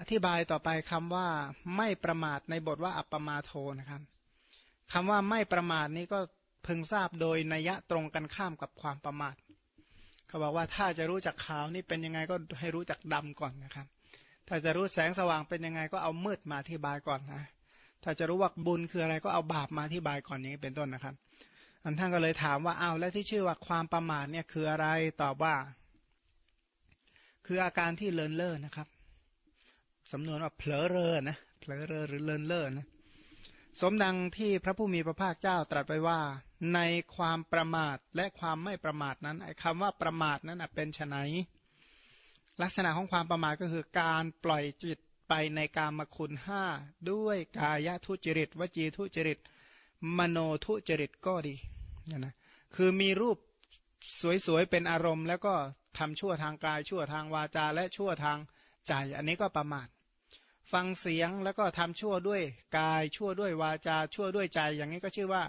อธิบายต่อไปคำว่าไม่ประมาทในบทว่าอัปปมาโทนะครับคำว่าไม่ประมาทนี้ก็พึงทราบโดยนัยตรงกันข้ามกับความประมาทเขาบอกว่าถ้าจะรู้จักขาวนี่เป็นยังไงก็ให้รู้จักดำก่อนนะครับ ถ้าจะรู้แสงสว่างเป็นยังไงก็เอามืดมาอธิบายก่อนนะ ถ้าจะรู้ว่าบุญคืออะไรก็เอาบาปมาอธิบายก่อนอย่างนี้เป็นต้นนะครับ อันท่านก็เลยถามว่าเอาแล้วที่ชื่อว่าความประมาทเนี่ยคืออะไรตอบว่า คืออาการที่เลินเล่อนะครับ สำนวนว่าเผลอเรอนะเผลอเรอหรือเลินเล่อนะสมดังที่พระผู้มีพระภาคเจ้าตรัสไปว่า ในความประมาทและความไม่ประมาทนั้นไอ้คำว่าประมาทนั้นเป็นไนลักษณะของความประมาทก็คือการปล่อยจิตไปในกามคุณห้าด้วยกายทุจริต วจีทุจริต มโนทุจริตก็ดีเนี่ยนะคือมีรูปสวยๆเป็นอารมณ์ แล้วก็ทำชั่วทางกายชั่วทางวาจาและชั่วทางใจ อันนี้ก็ประมาท ฟังเสียงแล้วก็ทำชั่วด้วยกายชั่วด้วยวาจาชั่วด้วยใจ อย่างนี้ก็ชื่อว่า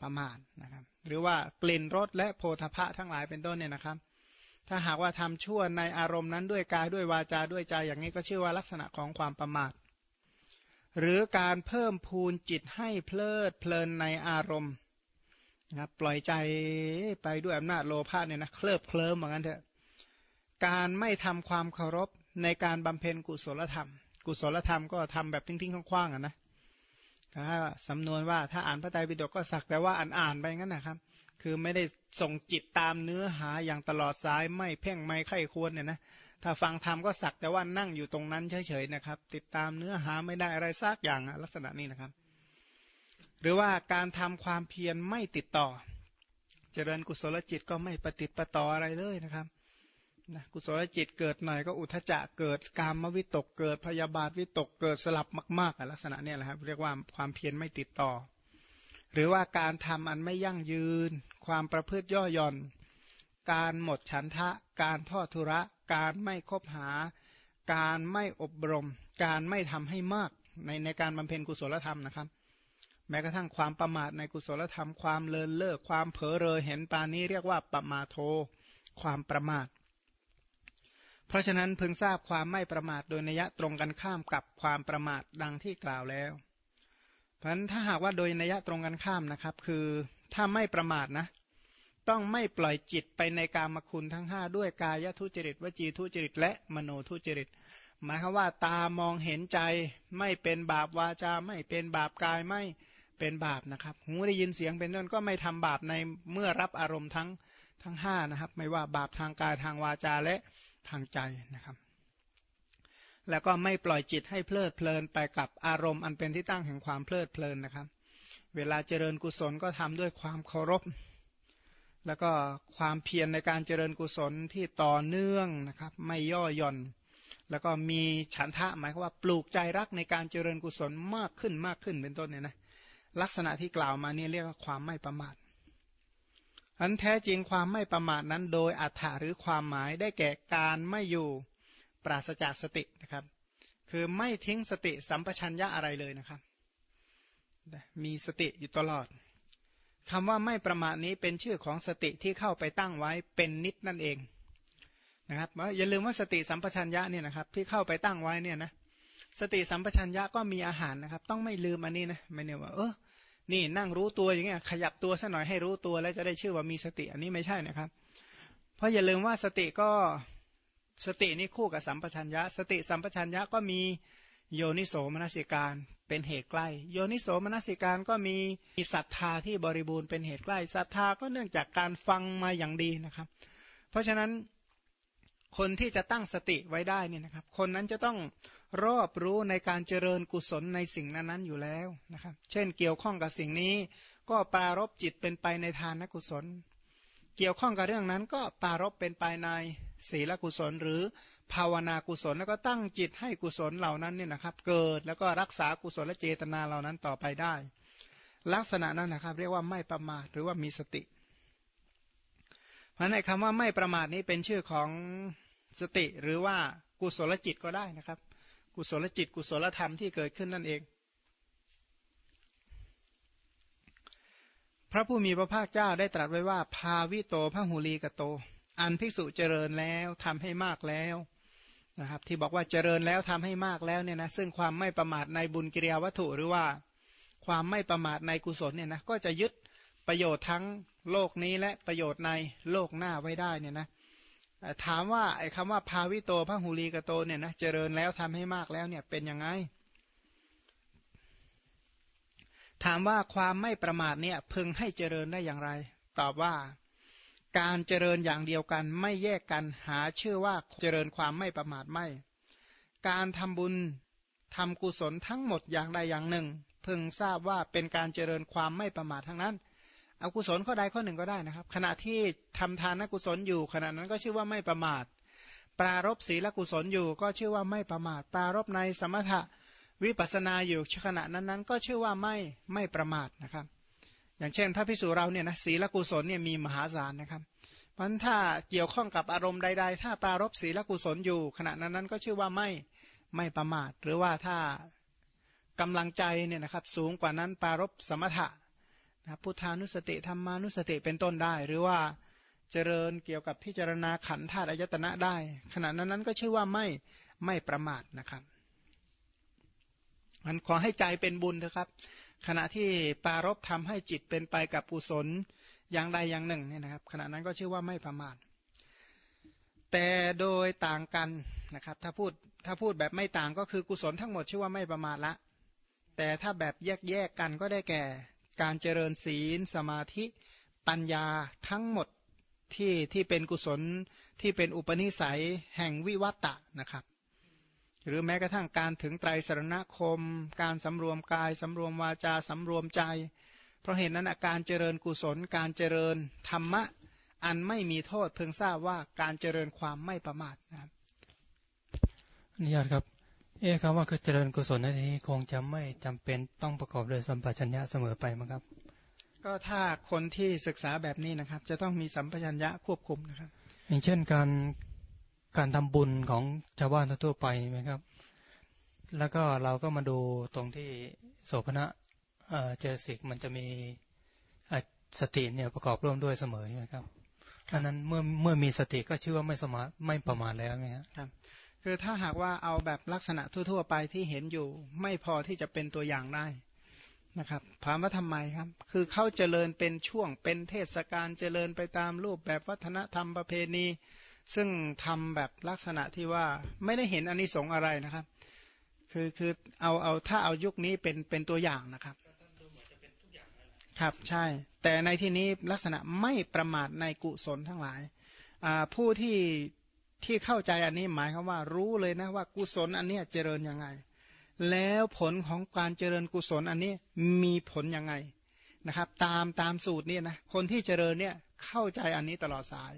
ประมาทนะครับ หรือว่ากลิ่นรสและโพธพะทั้งหลายเป็นต้นเนี่ยนะครับ ถ้าหากว่าทำชั่วในอารมณ์นั้นด้วยกายด้วยวาจาด้วยใจ อย่างนี้ก็ชื่อว่าลักษณะของความประมาท หรือการเพิ่มพูนจิตให้เพลิดเพลินในอารมณ์นะปล่อยใจไปด้วยอำนาจโลภะเนี่ยนะเคลิบเคลิ้มเหมือนกันเถอะการไม่ทำความเคารพในการบำเพ็ญกุศลธรรม กุศลธรรมก็ทำแบบทิ้งๆคว้างๆอะนะถ้าสำนวนว่าถ้าอ่านพระไตรปิฎกก็สักแต่ว่าอ่านอ่านไปงั้นนะครับ คือไม่ได้ส่งจิตตามเนื้อหาอย่างตลอดสายไม่เพ่งไม่ไข้ควรเนี่ยนะถ้าฟังธรรมก็สักแต่ว่านั่งอยู่ตรงนั้นเฉยๆนะครับ ติดตามเนื้อหาไม่ได้อะไรซากอย่างลักษณะนี้นะครับ หรือว่าการทำความเพียรไม่ติดต่อ เจริญกุศลจิตก็ไม่ปฏิปต่ออะไรเลยนะครับ นะกุศลจิตเกิดหน่อยก็อุทจะเกิดกามวิตกเกิดพยาบาทวิตกเกิดสลับมากๆลักษณะนี้แหละครับเรียกว่าความเพียรไม่ติดต่อ หรือว่าการทำอันไม่ยั่งยืน ความประพฤติย่อหย่อน การหมดฉันทะ การทอดทุระ การไม่คบหา การไม่อบรม การไม่ทำให้มากในในการบำเพ็ญกุศลธรรมนะครับ แม้กระทั่งความประมาทในกุศลธรรมความเลินเล่อความเผลอเรอเห็นปานี้เรียกว่าปมาโท ความประมาท เพราะฉะนั้นพึงทราบความไม่ประมาทโดยนัยตรงกันข้ามกับความประมาทดังที่กล่าวแล้ว เพราะฉะนั้นถ้าหากว่าโดยนัยตรงกันข้ามนะครับ คือถ้าไม่ประมาทนะ ต้องไม่ปล่อยจิตไปในกามคุณทั้งห้าด้วยกายทุจริตวจีทุจริต และมโนทุจริต หมายความว่าตามองเห็นใจไม่เป็นบาปวาจาไม่เป็นบาปกายไม่เป็นบาปนะครับ หูได้ยินเสียงเป็นต้นก็ไม่ทำบาปในเมื่อรับอารมณ์ทั้งทั้งห้านะครับ ไม่ว่าบาปทางกายทางวาจาและ ทางใจนะครับ แล้วก็ไม่ปล่อยจิตให้เพลิดเพลินไปกับอารมณ์อันเป็นที่ตั้งแห่งความเพลิดเพลินนะครับ เวลาเจริญกุศลก็ทำด้วยความเคารพ แล้วก็ความเพียรในการเจริญกุศลที่ต่อเนื่องนะครับ ไม่ย่อหย่อน แล้วก็มีฉันทะหมายความว่าปลูกใจรักในการเจริญกุศลมากขึ้นมากขึ้นเป็นต้นเนี่ยนะลักษณะที่กล่าวมานี่เรียกว่าความไม่ประมาท อันแท้จริงความไม่ประมาทนั้นโดยอัฏฐาหรือความหมายได้แก่การไม่อยู่ปราศจากสตินะครับ คือไม่ทิ้งสติสัมปชัญญะอะไรเลยนะครับ มีสติอยู่ตลอดคำว่าไม่ประมาทนี้เป็นชื่อของสติที่เข้าไปตั้งไว้เป็นนิดนั่นเองนะครับอย่าลืมว่าสติสัมปชัญญะเนี่ยนะครับที่เข้าไปตั้งไว้เนี่ยนะสติสัมปชัญญะก็มีอาหารนะครับ ต้องไม่ลืมอันนี้นะไม่เนี่ยว่าเออ นี่นั่งรู้ตัวอย่างเงี้ยขยับตัวสัหน่อยให้รู้ตัวแล้วจะได้ชื่อว่ามีสติ อันนี้ไม่ใช่นะครับ เพราะอย่าลืมว่าสติก็สตินี่คู่กับสัมปชัญญะ สติสัมปชัญญะก็มีโยนิโสมนสิการเป็นเหตุใกล้ โยนิโสมนสิการก็มีศรัทธาที่บริบูรณ์เป็นเหตุใกล้ศรัทธาก็เนื่องจากการฟังมาอย่างดีนะครับ เพราะฉะนั้นคนที่จะตั้งสติไว้ได้นี่นะครับ คนนั้นจะต้อง รอบรู้ในการเจริญกุศลในสิ่งนั้นๆอยู่แล้วนะครับ เช่นเกี่ยวข้องกับสิ่งนี้ ก็ปรารบจิตเป็นไปในทานกุศล เกี่ยวข้องกับเรื่องนั้นก็ปรารบเป็นไปในศีลกุศล หรือภาวนากุศลแล้วก็ตั้งจิตให้กุศลเหล่านั้นเนี่ยนะครับ เกิดแล้วก็รักษากุศลและเจตนาเหล่านั้นต่อไปได้ ลักษณะนั้นนะครับ เรียกว่าไม่ประมาทหรือว่ามีสติเพราะในคำว่าไม่ประมาทนี้เป็นชื่อของสติหรือว่ากุศลจิตก็ได้นะครับ กุศลจิตกุศลธรรมที่เกิดขึ้นนั่นเอง พระผู้มีพระภาคเจ้าได้ตรัสไว้ว่า ภาวิโตพระหูลีกโต อันภิกษุเจริญแล้วทำให้มากแล้วนะครับที่บอกว่าเจริญแล้วทำให้มากแล้วเนี่ยนะซึ่งความไม่ประมาทในบุญกิริยาวัตถุหรือว่าความไม่ประมาทในกุศลเนี่ยนะก็จะยึดประโยชน์ทั้งโลกนี้และประโยชน์ในโลกหน้าไว้ได้เนี่ยนะ ถามว่าไอ้คำว่าภาวิโตพระหูลีกโตเนี่ยนะเจริญแล้วทำให้มากแล้วเนี่ยเป็นยังไง ถามว่าความไม่ประมาทเนี่ยพึงให้เจริญได้อย่างไร ตอบว่าการเจริญอย่างเดียวกันไม่แยกกันหาชื่อว่าเจริญความไม่ประมาทไม่ การทำบุญทำกุศลทั้งหมดอย่างใดอย่างหนึ่ง พึงทราบว่าเป็นการเจริญความไม่ประมาททั้งนั้น อากุศลข้อใดข้อหนึ่งก็ได้นะครับ ขณะที่ทำทานกุศลอยู่ ขณะนั้นก็ชื่อว่าไม่ประมาท ปรารบศีลกุศลอยู่ ก็ชื่อว่าไม่ประมาท ปรารบในสมถะวิปัสนาอยู่ขณะนั้นนั้นก็ชื่อว่าไม่ไม่ประมาทนะครับ อย่างเช่น พระพิสุเราเนี่ยนะศีลกุศลเนี่ยมีมหาศาลนะครับมันถ้าเกี่ยวข้องกับอารมณ์ใด ๆ ถ้าปรารบศีลกุศลอยู่ ขณะนั้นนั้นก็ชื่อว่าไม่ไม่ประมาท หรือว่าถ้ากำลังใจเนี่ยนะครับสูงกว่านั้นปรารบสมถะ นะพุทธานุสติธรรมานุสติเป็นต้นได้ หรือว่าเจริญเกี่ยวกับพิจารณาขันธาตุอายตนะได้ ขณะนั้นนั้นก็ชื่อว่าไม่ไม่ประมาทนะครับมันขอให้ใจเป็นบุญเถอะครับ ขณะที่ปารบทำให้จิตเป็นไปกับกุศลอย่างใดอย่างหนึ่งเนี่ยนะครับ ขณะนั้นก็ชื่อว่าไม่ประมาทแต่โดยต่างกันนะครับ ถ้าพูดถ้าพูดแบบไม่ต่างก็คือกุศลทั้งหมดชื่อว่าไม่ประมาทละ แต่ถ้าแบบแยกแยกกันก็ได้แก่ การเจริญศีล สมาธิปัญญาทั้งหมดที่ที่เป็นกุศลที่เป็นอุปนิสัยแห่งวิวัตตะนะครับ หรือแม้กระทั่งการถึงไตรสรณคม การสำรวมกายสำรวมวาจาสำรวมใจ เพราะเหตุนั้นอาการเจริญกุศล การเจริญธรรมะ อันไม่มีโทษเพิ่งทราบว่าการเจริญความไม่ประมาทนะครับอนุญาตครับ เอ๊ะคำว่าคือเจริญกุศลในนี้คงจะไม่จำเป็นต้องประกอบด้วยสัมปชัญญะเสมอไปมั้งครับ ก็ถ้าคนที่ศึกษาแบบนี้นะครับ จะต้องมีสัมปชัญญะควบคุมนะครับ อย่างเช่นการการทำบุญของชาวบ้านทั่วไปไหมครับ แล้วก็เราก็มาดูตรงที่โสภณะเจสิกมันจะมีสติเนี่ยประกอบร่วมด้วยเสมอใช่ไหมครับอันนั้นเมื่อเมื่อมีสติก็ชื่อว่าไม่สมาไม่ประมาทแล้วไหมครับ คือถ้าหากว่าเอาแบบลักษณะทั่ว ๆ ไปที่เห็นอยู่ ไม่พอที่จะเป็นตัวอย่างได้นะครับถามว่าทำไมครับ คือเขาเจริญเป็นช่วงเป็นเทศกาลเจริญไปตามรูปแบบวัฒนธรรมประเพณี ซึ่งทำแบบลักษณะที่ว่าไม่ได้เห็นอนนิสงส์อะไรนะครับ คือคือเอาเอาถ้าเอายุคนี้เป็นเป็นตัวอย่างนะครับครับใช่ แต่ในที่นี้ลักษณะไม่ประมาทในกุศลทั้งหลาย ผู้ที่ ที่เข้าใจอันนี้หมายความว่ารู้เลยนะว่ากุศลอันนี้เจริญยังไง แล้วผลของการเจริญกุศลอันนี้มีผลยังไงนะครับ ตามตามสูตรนี่นะคนที่เจริญเนี่ยเข้าใจอันนี้ตลอดสาย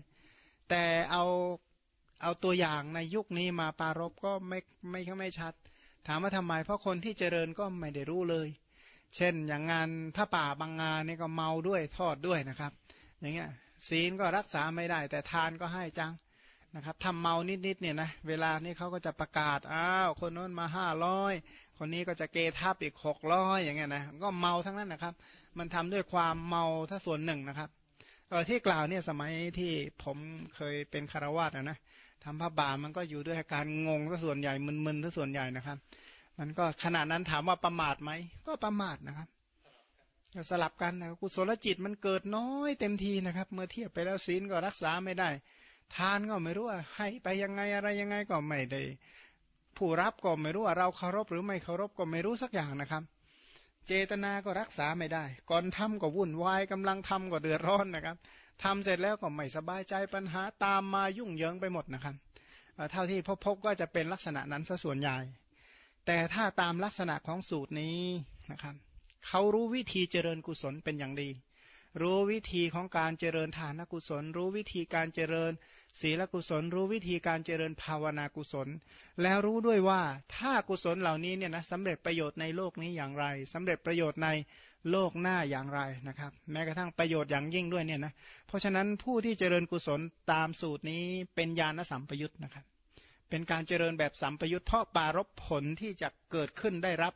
แต่เอาเอาตัวอย่างในยุคนี้มาปารบก็ไม่ไม่ไม่ชัด ถามว่าทำไม เพราะคนที่เจริญก็ไม่ได้รู้เลย เช่นอย่างงานพระป่าบางงานนี่ก็เมาด้วยทอดด้วยนะครับ อย่างเงี้ยศีลก็รักษาไม่ได้ แต่ทานก็ให้จัง นะครับทำเมานิดๆเนี่ยนะเวลานี้เขาก็จะประกาศอ้าวคนโน้นมาห้าร้อยคนนี้ก็จะเกทับอีกหกร้อยอย่างเงี้ยนะก็เมาทั้งนั้นนะครับ มันทำด้วยความเมาถ้าส่วนหนึ่งนะครับเออที่กล่าวเนี่ยสมัยที่ผมเคยเป็นคารวาสนะนะทำพระบามันก็อยู่ด้วยอาการงงซะส่วนใหญ่มึนๆซะส่วนใหญ่นะครับ มันก็ขนาดนั้นถามว่าประมาทไหมก็ประมาทนะครับสลับกันนะกุศลจิตมันเกิดน้อยเต็มทีนะครับ เมื่อเทียบไปแล้วศีลก็รักษาไม่ได้ ทานก็ไม่รู้ว่า ให้ไปยังไงอะไรยังไงก็ไม่ได้ ผู้รับก็ไม่รู้ว่าเราเคารพหรือไม่เคารพก็ไม่รู้สักอย่างนะครับ เจตนาก็รักษาไม่ได้ ก่อนทำก็วุ่นวายกำลังทำก็เดือดร้อนนะครับทำเสร็จแล้วก็ไม่สบายใจปัญหาตามมายุ่งเหยิงไปหมดนะครับเท่าที่พบพบก็จะเป็นลักษณะนั้นซะส่วนใหญ่ แต่ถ้าตามลักษณะของสูตรนี้นะครับเขารู้วิธีเจริญกุศลเป็นอย่างดี รู้วิธีของการเจริญทานกุศล รู้วิธีการเจริญ ศีลกุศล รู้วิธีการเจริญภาวนากุศล แล้วรู้ด้วยว่าถ้ากุศลเหล่านี้เนี่ยนะสำเร็จประโยชน์ในโลกนี้อย่างไรสำเร็จประโยชน์ในโลกหน้าอย่างไรนะครับ แม้กระทั่งประโยชน์อย่างยิ่งด้วยเนี่ยนะเพราะฉะนั้นผู้ที่เจริญกุศลตามสูตรนี้เป็นญาณสัมปยุตนะครับ เป็นการเจริญแบบสัมปยุตเพราะปารบผลที่จะเกิดขึ้นได้รับ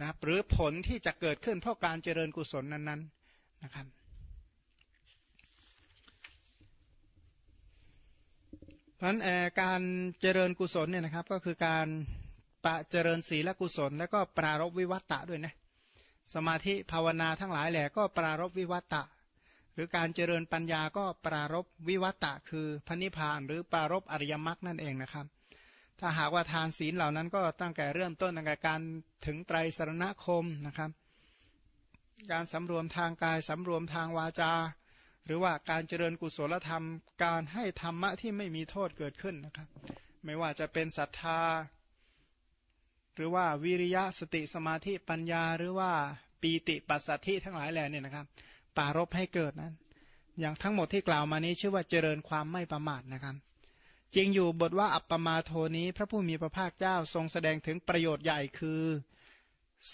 นะรบหรือผลที่จะเกิดขึ้นเพราะการเจริญกุศลนั้นๆนะครับเพรา ราะฉะ นั้นการเจริญกุศลเนี่ยนะครับก็คือการปะเจริญศีลกุศล แล้วก็ปรารบวิวัตตะด้วยนะสมาธิภาวนาทั้งหลายแหละก็ปรารบวิวัตตะ หรือการเจริญปัญญาก็ปรารบวิวัตตะ คือพระนิพพานหรือปรารบอริยมรรคนั่นเองนะครับ ถ้าหากว่าทานศีลเหล่านั้นก็ตั้งแต่เริ่มต้นตั้งแต่การถึงไตรสรณคมนะครับ การสำรวมทางกายสำรวมทางวาจา หรือว่าการเจริญกุศลธรรม การให้ธรรมะที่ไม่มีโทษเกิดขึ้นนะครับ ไม่ว่าจะเป็นศรัทธา หรือว่าวิริยะสติสมาธิปัญญาหรือว่าปีติปัสสัทธิทั้งหลายแหล่เนี่ยนะครับปารบให้เกิดนั้น อย่างทั้งหมดที่กล่าวมานี้ชื่อว่าเจริญความไม่ประมาทนะครับจริงอยู่บทว่าอัปปมาโทนี้ พระผู้มีพระภาคเจ้าทรงแสดงถึงประโยชน์ใหญ่คือ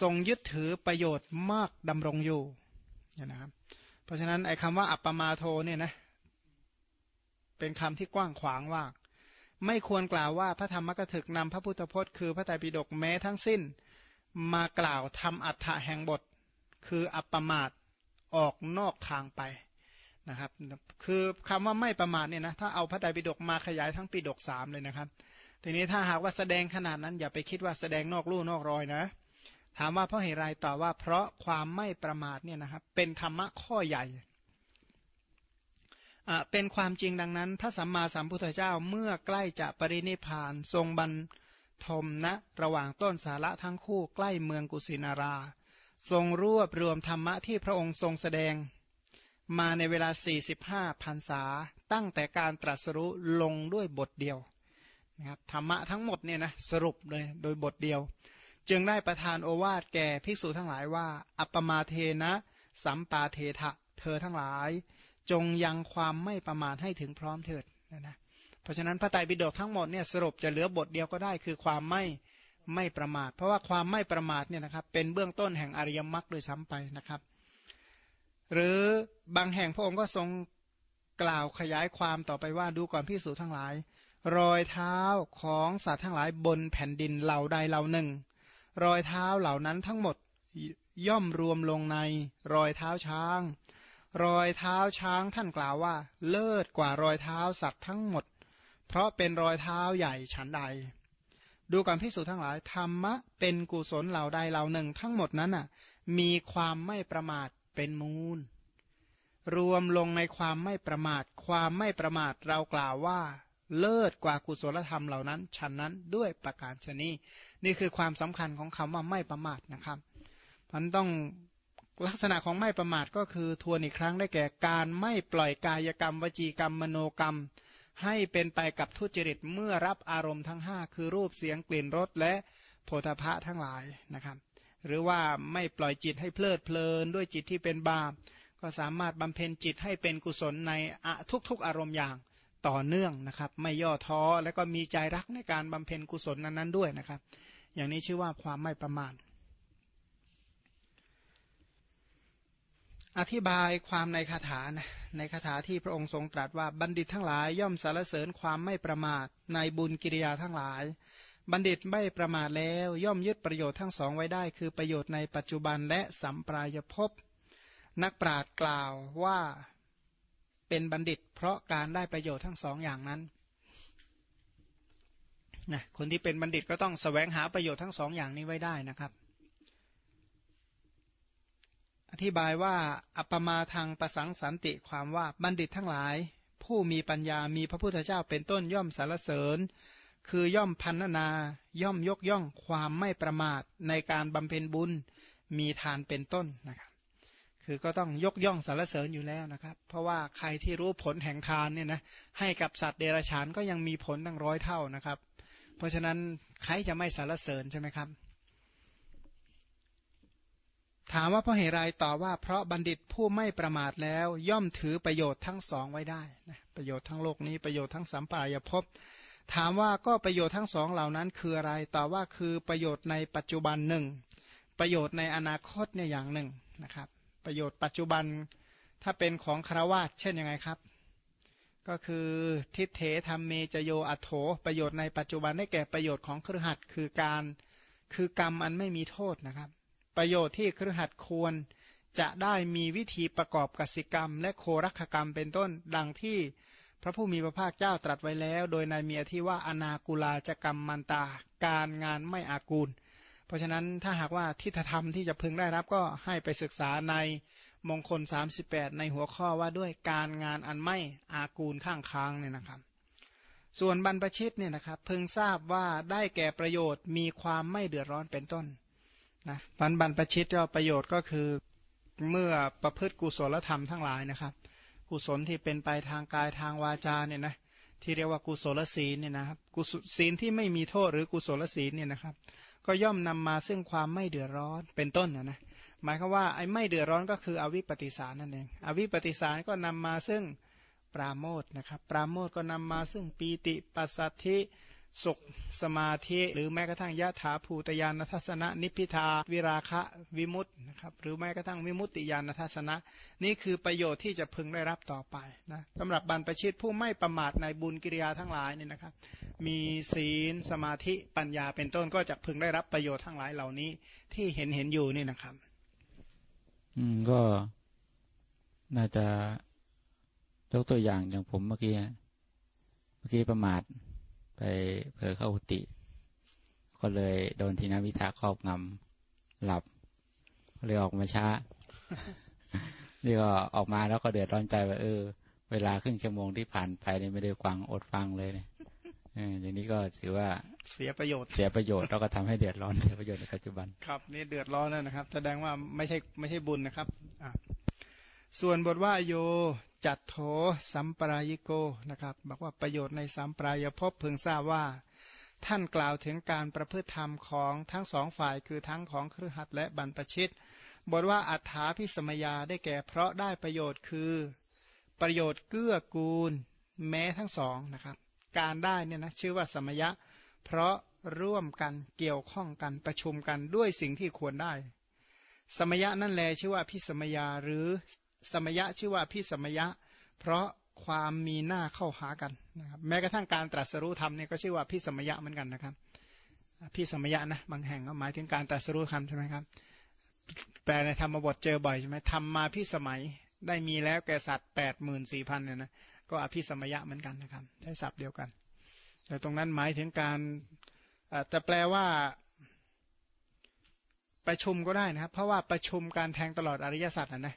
ทรงยึดถือประโยชน์มากดำรงอยู่นะครับ ราะฉะนั้นไอ้คำว่าอัปปมาโทเนี่ยนะเป็นคำที่กว้างขวางว่า ไม่ควรกล่าวว่าพระธรรมกถึกนำพระพุทธพจน์คือพระไตรปิฎกแม้ทั้งสิ้น มากล่าวทำอัฏฐะแห่งบท คืออัปปมาทออกนอกทางไปนะครับคือคำว่าไม่ประมาทเนี่ยนะถ้าเอาพระไตรปิฎกมาขยายทั้งปิฎกสามเลยนะครับ ทีนี้ถ้าหากว่าแสดงขนาดนั้นอย่าไปคิดว่าแสดงนอกลู่นอกรอยนะ ถามว่าเพราะเหตุไรตอบว่าเพราะความไม่ประมาทเนี่ยนะครับ เป็นธรรมะข้อใหญ่เป็นความจริงดังนั้น พระสัมมาสัมพุทธเจ้าเมื่อใกล้จะปรินิพาน ทรงบรรทมณนะระหว่างต้นสาระทั้งคู่ใกล้เมืองกุสินารา ทรงรวบรวมธรรมะที่พระองค์ทรงแสดง มาในเวลา 45พรรษา ตั้งแต่การตรัสรู้ลงด้วยบทเดียวนะครับธรรมะทั้งหมดเนี่ยนะสรุปเลยโดยบทเดียว จึงได้ประทานโอวาทแก่ภิกษุทั้งหลายว่า อัปปมาเทนะ สัมปาเทถะเธอทั้งหลาย จงยังความไม่ประมาทให้ถึงพร้อมเถิดนะนะเพราะฉะนั้นพระไตรปิฎกทั้งหมดเนี่ยสรุปจะเหลือบทเดียวก็ได้คือความไม่ไม่ประมาท เพราะว่าความไม่ประมาทเนี่ยนะครับเป็นเบื้องต้นแห่งอริยมรรคโดยซ้ำไปนะครับ หรือบางแห่งพระองค์ก็ทรงกล่าวขยายความต่อไปว่าดูก่อนพิสูจทั้งหลาย รอยเท้าของสัตว์ทั้งหลายบนแผ่นดินเหล่าใดเหล่าหนึ่ง รอยเท้าเหล่านั้นทั้งหมดย่อมรวมลงในรอยเท้าช้าง รอยเท้าช้างท่านกล่าวว่า เลิศกว่ารอยเท้าสัตว์ทั้งหมด เพราะเป็นรอยเท้าใหญ่ฉันใด ดูการพิสูจน์ทั้งหลายธรรมะเป็นกุศลเหล่าใดเหล่าหนึ่งทั้งหมดนั้นน่ะ มีความไม่ประมาทเป็นมูล รวมลงในความไม่ประมาท ความไม่ประมาทเรากล่าวว่า เลิศกว่ากุศลธรรมเหล่านั้นฉันนั้นด้วยประการชนี นี่คือความสำคัญของคำว่าไม่ประมาทนะครับมันต้องลักษณะของไม่ประมาทก็คือทวนอีกครั้งได้แก่การไม่ปล่อยกายกรรม วจีกรรม มโนกรรม ให้เป็นไปกับทุจริตเมื่อรับอารมณ์ทั้ง 5 คือรูปเสียงกลิ่นรสและโพธพะทั้งหลายนะครับ หรือว่าไม่ปล่อยจิตให้เพลิดเพลินด้วยจิตที่เป็นบาปก็สามารถบำเพ็ญจิตให้เป็นกุศลในทุกๆอารมณ์อย่าง ต่อเนื่องนะครับ ไม่ย่อท้อและก็มีใจรักในการบำเพ็ญกุศลนั้นๆด้วยนะครับ อย่างนี้ชื่อว่าความไม่ประมาทอธิบายความในคาถานะในคาถาที่พระองค์ทรงตรัสว่าบัณฑิตทั้งหลายย่อมสารเสริญความไม่ประมาทในบุญกิริยาทั้งหลาย บัณฑิตไม่ประมาทแล้วย่อมยึดประโยชน์ทั้งสองไว้ได้ คือประโยชน์ในปัจจุบันและสัมปรายภพนักปราชญ์กล่าวว่า เป็นบัณฑิต เพราะการได้ประโยชน์ทั้งสองอย่างนั้นนะคนที่เป็นบัณฑิตก็ต้องสแสวงหาประโยชน์ทั้งสองอย่างนี้ไว้ได้นะครับ อธิบายว่าอัปมาทางประสังสันติความว่าบัณฑิตทั้งหลาย ผู้มีปัญญามีพระพุทธเจ้าเป็นต้นย่อมสารเสริญ คือย่อมพันนา ย่อมยกย่องความไม่ประมาทในการบำเพ็ญบุญมีทานเป็นต้นนะครับ คือก็ต้องยกย่องสรรเสริญอยู่แล้วนะครับ เพราะว่าใครที่รู้ผลแห่งทานเนี่ยนะให้กับสัตว์เดรัจฉานก็ยังมีผลตั้งร้อยเท่านะครับ เพราะฉะนั้นใครจะไม่สรรเสริญใช่ไหมครับ ถามว่าเพราะเหตุไรต่อว่าเพราะบัณฑิตผู้ไม่ประมาทแล้วย่อมถือประโยชน์ทั้งสองไว้ได้นะประโยชน์ทั้งโลกนี้ประโยชน์ทั้งสัมปรายภพถามว่าก็ประโยชน์ทั้งสองเหล่านั้นคืออะไรต่อว่าคือประโยชน์ในปัจจุบันหนึ่งประโยชน์ในอนาคตเนี่ยอย่างหนึ่งนะครับ ประโยชน์ปัจจุบันถ้าเป็นของคารวาสเช่นยังไงครับ ก็คือทิเถธรรมเมจโยอัโถประโยชน์ในปัจจุบันได้แก่ประโยชน์ของครหัสคือการคือกรรมอันไม่มีโทษนะครับ ประโยชน์ที่ครหัสควรจะได้มีวิธีประกอบกสิกรรม และโครักกรรมเป็นต้นดังที่พระผู้มีพระภาคเจ้าตรัสไว้แล้ว โดยในเมียที่ว่าอนากุลาจะกรรมมันตา การงานไม่อากูล เพราะฉะนั้นถ้าหากว่าทิฏฐธรรมที่จะพึงได้รับก็ให้ไปศึกษาในมงคล 38 ในหัวข้อว่าด้วยการงานอันไม่อากูลข้างค้างเนี่ยนะครับ ส่วนบรรพชิตเนี่ยนะครับพึงทราบว่าได้แก่ประโยชน์มีความไม่เดือดร้อนเป็นต้นนะบรรบรรพชิตก็ประโยชน์ก็คือเมื่อประพฤติกุศลธรรมทั้งหลายนะครับ กุศลที่เป็นไปทางกายทางวาจาเนี่ยนะที่เรียกว่ากุศลศีลเนี่ยนะครับกุศลศีลที่ไม่มีโทษหรือกุศลศีลเนี่ยนะครับ ก็ย่อมนำมาซึ่งความไม่เดือดร้อนเป็นต้นนะนะหมายความว่าไอ้ไม่เดือดร้อนก็คืออวิปปิสารนั่นเองอวิปปิสารก็นำมาซึ่งปราโมทนะครับ ปราโมทก็นำมาซึ่งปีติปัสสัทธิ สุขสมาธิหรือแม้กระทั่งยะถาภูตยานทัศนะ นิพิทาวิราคะวิมุตต์นะครับหรือแม้กระทั่งวิมุตติยานทัศนะ นี่คือประโยชน์ที่จะพึงได้รับต่อไปนะสำหรับบรรพชิตผู้ไม่ประมาทในบุญกิริยาทั้งหลายนี่นะครับ มีศีลสมาธิปัญญาเป็นต้นก็จะพึงได้รับประโยชน์ทั้งหลายเหล่านี้ที่เห็นเห็นอยู่นี่นะครับ อืมก็น่าจะยกตัวอย่างอย่างผมเมื่อกี้เมื่อกี้ประมาท ไปเผลอเข้าอุติ ก็เลยโดนทีนวิทาครอบงำหลับเลยออกมาช้า นี่ก็ออกมาแล้วก็เดือดร้อนใจว่าเออ เวลาครึ่งชั่วโมงที่ผ่านไปนี่ไม่ได้ฟังอดฟังเลยเนี่ยอย่างนี้ก็ถือว่าเสียประโยชน์ เสียประโยชน์แล้วก็ทำให้เดือดร้อนเสียประโยชน์ในปัจจุบัน ครับนี่เดือดร้อนแล้วนะครับ แสดงว่าไม่ใช่ไม่ใช่บุญนะครับส่วนบทว่าโย จัดโถสัมปรายิโกนะครับบอกว่าประโยชน์ในสัมปรายภพเพิ่งทราบว่า ท่านกล่าวถึงการประพฤติธรรมของทั้งสองฝ่ายคือทั้งของครือขัดและบรรพชิตบทว่าอัฏฐาพิสมยาได้แก่เพราะได้ประโยชน์คือ ประโยชน์เกื้อกูล แม้ทั้งสองนะครับ การได้เนี่ยนะชื่อว่าสมยะ เพราะร่วมกันเกี่ยวข้องกันประชุมกันด้วยสิ่งที่ควรได้ สมยะนั่นแลชื่อว่าพิสมยาหรือ สมยะชื่อว่าพิสมยะ เพราะความมีหน้าเข้าหากันนะครับแม้กระทั่งการตรัสรู้ธรรมเนี่ยก็ชื่อว่าพิสมยะเหมือนกันนะครับพิสมยะนะบางแห่งก็หมายถึงการตรัสรู้ธรรมใช่ไหมครับแปลในธรรมบทเจอบ่อยใช่ไหมทำมาพิสมัยได้มีแล้วแก่สัตว์แปดหมื่นสี่พันเนี่ยนะก็อภิสมยะเหมือนกันนะครับใช้ศัพท์เดียวกัน แต่ตรงนั้นหมายถึงการจะแปลว่าประชุมก็ได้นะครับ เพราะว่าประชุมการแทงตลอดอริยสัจนะนะ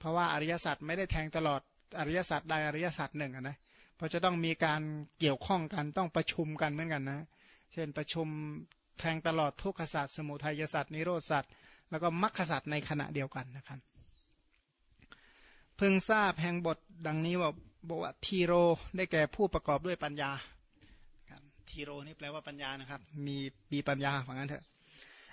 เพราะว่าอริยสัจไม่ได้แทงตลอดอริยสัจใดอริยสัจหนึ่งนะเพราะจะต้องมีการเกี่ยวข้องกันต้องประชุมกันเหมือนกันนะ เช่นประชุมแทงตลอดทุกขสัจสมุทัยสัจนิโรธสัจแล้วก็มรรคสัจในขณะเดียวกันนะครับ พึงทราบแห่งบทดังนี้ว่าบอกว่าทีโรได้แก่ผู้ประกอบด้วยปัญญาทีโรนี่แปลว่าปัญญานะครับ มีมีปัญญาฝังนั้นเถอะ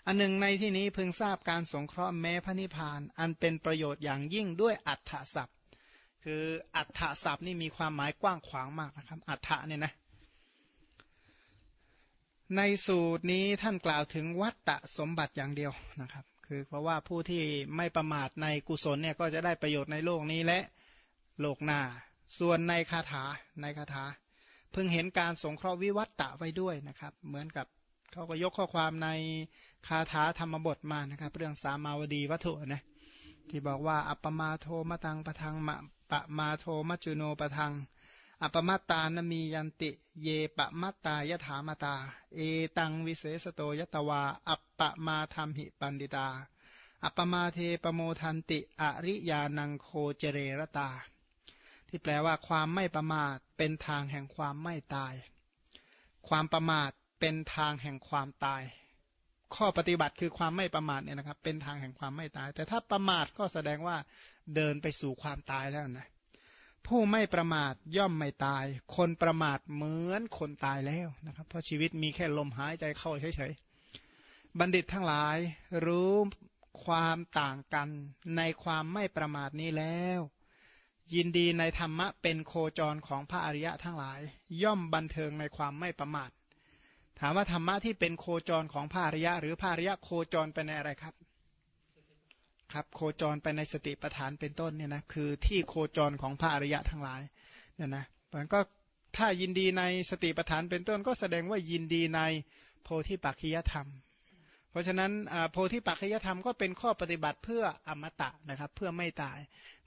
อันหนึ่งในที่นี้พึงทราบการสงเคราะห์แม้พระนิพพาน อันเป็นประโยชน์อย่างยิ่งด้วยอัฏฐศัพท์ คืออัฏฐศัพท์นี่มีความหมายกว้างขวางมากนะครับอัฏฐะเนี่ยนะในสูตรนี้ท่านกล่าวถึงวัตตะสมบัติอย่างเดียวนะครับ คือเพราะว่าผู้ที่ไม่ประมาทในกุศลเนี่ยก็จะได้ประโยชน์ในโลกนี้และโลกหน้า ส่วนในคาถาในคาถาเพิ่งเห็นการสงเคราะห์วิวัตตะไว้ด้วยนะครับ เหมือนกับ เขาก็ยกข้อความในคาถาธรรมบทมานะครับ เรื่องสามาวดีวัตถุนะที่บอกว่า อัปปมาโทมตังปะทังมะปะมาโทมจุโนปะทัง อัปปมาตานมียันติ เยปะมัตายถามาตา เอตังวิเศสโตยตวา อัปปมาธรรมหิปันดิตา อัปปมาเทปโมทันติ อริยานังโคเจเรรตา ที่แปลว่าความไม่ประมาทเป็นทางแห่งความไม่ตาย ความประมาท เป็นทางแห่งความตาย ข้อปฏิบัติคือความไม่ประมาทเนี่ยนะครับ เป็นทางแห่งความไม่ตาย แต่ถ้าประมาทก็แสดงว่าเดินไปสู่ความตายแล้วนะผู้ไม่ประมาทย่อมไม่ตาย คนประมาทเหมือนคนตายแล้วนะครับ เพราะชีวิตมีแค่ลมหายใจเข้าเฉยๆ บัณฑิตทั้งหลายรู้ความต่างกันในความไม่ประมาทนี้แล้ว ยินดีในธรรมะเป็นโคจรของพระอริยะทั้งหลาย ย่อมบันเทิงในความไม่ประมาท ถามว่าธรรมะที่เป็นโคจรของภาริยะ หรือภาริยะโคจรไปในอะไรครับ ครับ โคจรไปในสติปัฏฐานเป็นต้นเนี่ยนะคือที่โคจรของภาริยะทั้งหลายเนี่ยนะมันก็ถ้ายินดีในสติปัฏฐานเป็นต้นก็แสดงว่ายินดีในโพธิปัจขิยธรรม เพราะฉะนั้นโพธิปัจขิยธรรมก็เป็นข้อปฏิบัติเพื่ออมตะนะครับ เพื่อไม่ตาย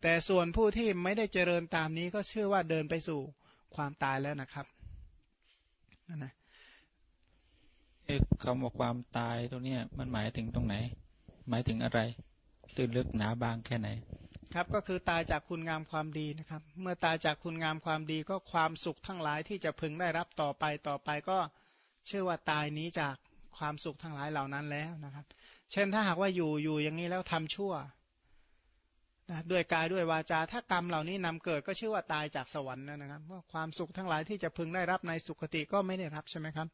แต่ส่วนผู้ที่ไม่ได้เจริญตามนี้ก็เชื่อว่าเดินไปสู่ความตายแล้วนะครับนั่นนะ คำว่าความตายตรงนี้มันหมายถึงตรงไหน หมายถึงอะไร ตื้นลึกหนาบางแค่ไหน ครับก็คือตายจากคุณงามความดีนะครับ เมื่อตายจากคุณงามความดีก็ความสุขทั้งหลายที่จะพึงได้รับต่อไปต่อไปก็เชื่อว่าตายนี้จากความสุขทั้งหลายเหล่านั้นแล้วนะครับ เช่นถ้าหากว่าอยู่อยู่อย่างนี้แล้วทำชั่วนะด้วยกายด้วยวาจาถ้ากรรมเหล่านี้นำเกิดก็ชื่อว่าตายจากสวรรค์นะครับว่าความสุขทั้งหลายที่จะพึงได้รับในสุคติก็ไม่ได้รับใช่ไหมครับ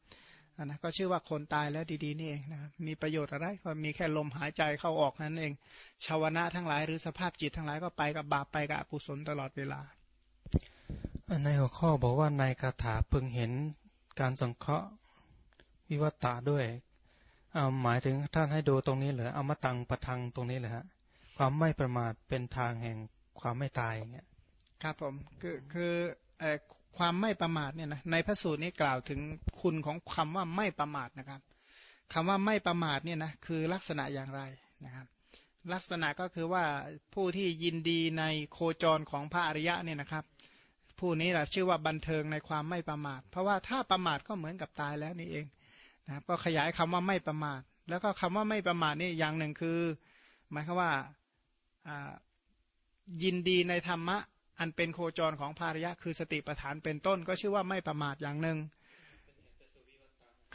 นนะก็ชื่อว่าคนตายแล้วดีๆนี่เองนะครับมีประโยชน์อะไรก็มีแค่ลมหายใจเข้าออกนั่นเองชาวนะทั้งหลายหรือสภาพจิตทั้งหลายก็ไปกับบาปไปกับอกุศลตลอดเวลาในหัวข้อบอกว่าในคาถาพึงเห็นการสังเคราะห์วิวัตตาด้วยเอาหมายถึงท่านให้ดูตรงนี้เหรอเอามาตังประทังตรงนี้เลยฮะความไม่ประมาทเป็นทางแห่งความไม่ตายอย่างเงี้ยครับผมคือคือเอ่อ ความไม่ประมาทเนี่ยนะในพระสูตรนี้กล่าวถึงคุณของคำว่าไม่ประมาทนะครับคำว่าไม่ประมาทเนี่ยนะคือลักษณะอย่างไรนะครับ ลักษณะก็คือว่าผู้ที่ยินดีในโคจรของพระอริยะเนี่ยนะครับ ผู้นี้แหละชื่อว่าบันเทิงในความไม่ประมาท เพราะว่าถ้าประมาทก็เหมือนกับตายแล้วนี่เองนะครับก็ขยายคำว่าไม่ประมาท แล้วก็คำว่าไม่ประมาทนี่อย่างหนึ่งคือ หมายความว่ายินดีในธรรมะ อันเป็นโคจรของภาริยะคือสติปัฏฐานเป็นต้น ก็ชื่อว่าไม่ประมาทอย่างหนึ่ง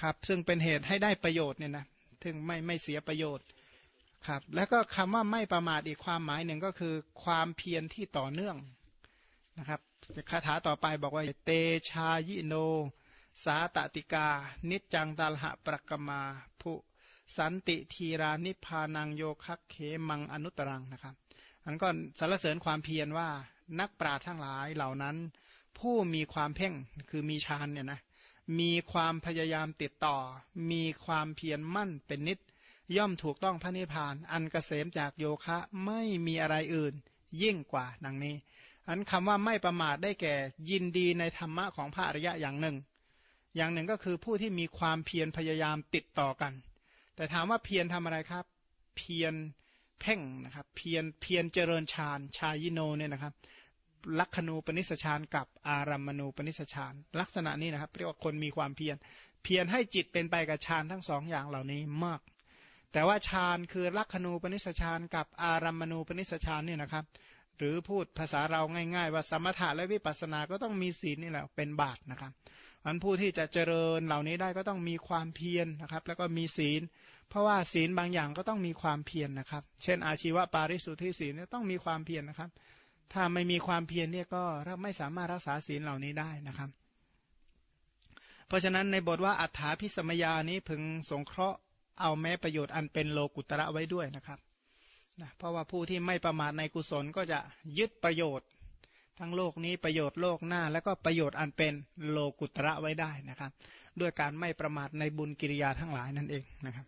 ครับ ซึ่งเป็นเหตุให้ได้ประโยชน์เนี่ยนะถึงไม่ไม่เสียประโยชน์ครับ แล้วก็คำว่าไม่ประมาทอีกความหมายหนึ่งก็คือ ความเพียรที่ต่อเนื่องนะครับคาถาต่อไปบอกว่าเตชายิโน สาตติกา นิจจังตัลหะปรกมาผู้สันติทีรานิพานังโยคักเขมังอนุตรังนะครับ อันก็สรรเสริญความเพียรว่านักปราชญ์ทั้งหลายเหล่านั้น ผู้มีความเพ่งคือมีฌานเนี่ยนะมีความพยายามติดต่อ มีความเพียรมั่นเป็นนิด ย่อมถูกต้องพระนิพพาน อันกเกษมจากโยคะไม่มีอะไรอื่น ยิ่งกว่าดังนี้ อันคำว่าไม่ประมาทได้แก่ยินดีในธรรมะของพระอริยะอย่างหนึ่ง อย่างหนึ่งก็คือผู้ที่มีความเพียรพยายามติดต่อกัน แต่ถามว่าเพียรทำอะไรครับ เพียร เพ่งนะครับ เพียรเพียรเจริญฌานชายิโนเนี่ยนะครับลักขณูปนิสชานกับอารัมมณูปนิสชานลักษณะนี้นะครับเรียกว่าคนมีความเพียรเพียรให้จิตเป็นไปกับฌานทั้งสองอย่างเหล่านี้มาก แต่ว่าฌานคือลักขณูปนิสชานกับอารัมมณูปนิสชานเนี่ยนะครับ หรือพูดภาษาเราง่าย ๆ ว่าสมถะและวิปัสสนาก็ต้องมีศีลนี่แหละเป็นบาตนะครับ อันผู้ที่จะเจริญเหล่านี้ได้ก็ต้องมีความเพียรนะครับ แล้วก็มีศีล เพราะว่าศีลบางอย่างก็ต้องมีความเพียรนนะครับ เช่น อาชีวะปาริสุทธิศีลเนี่ยต้องมีความเพียรนนะครับ ถ้าไม่มีความเพียรเนี่ยก็ไม่สามารถรักษาศีลเหล่านี้ได้นะครับ เพราะฉะนั้นในบทว่าอัฏฐาพิสมยานี้พึงสงเคราะห์เอาแม้ประโยชน์อันเป็นโลกุตระไว้ด้วยนะครับนะเพราะว่าผู้ที่ไม่ประมาทในกุศลก็จะยึดประโยชน์ ทั้งโลกนี้ประโยชน์โลกหน้า แล้วก็ประโยชน์อันเป็นโลกุตระไว้ได้นะครับ ด้วยการไม่ประมาทในบุญกิริยาทั้งหลายนั่นเองนะครับ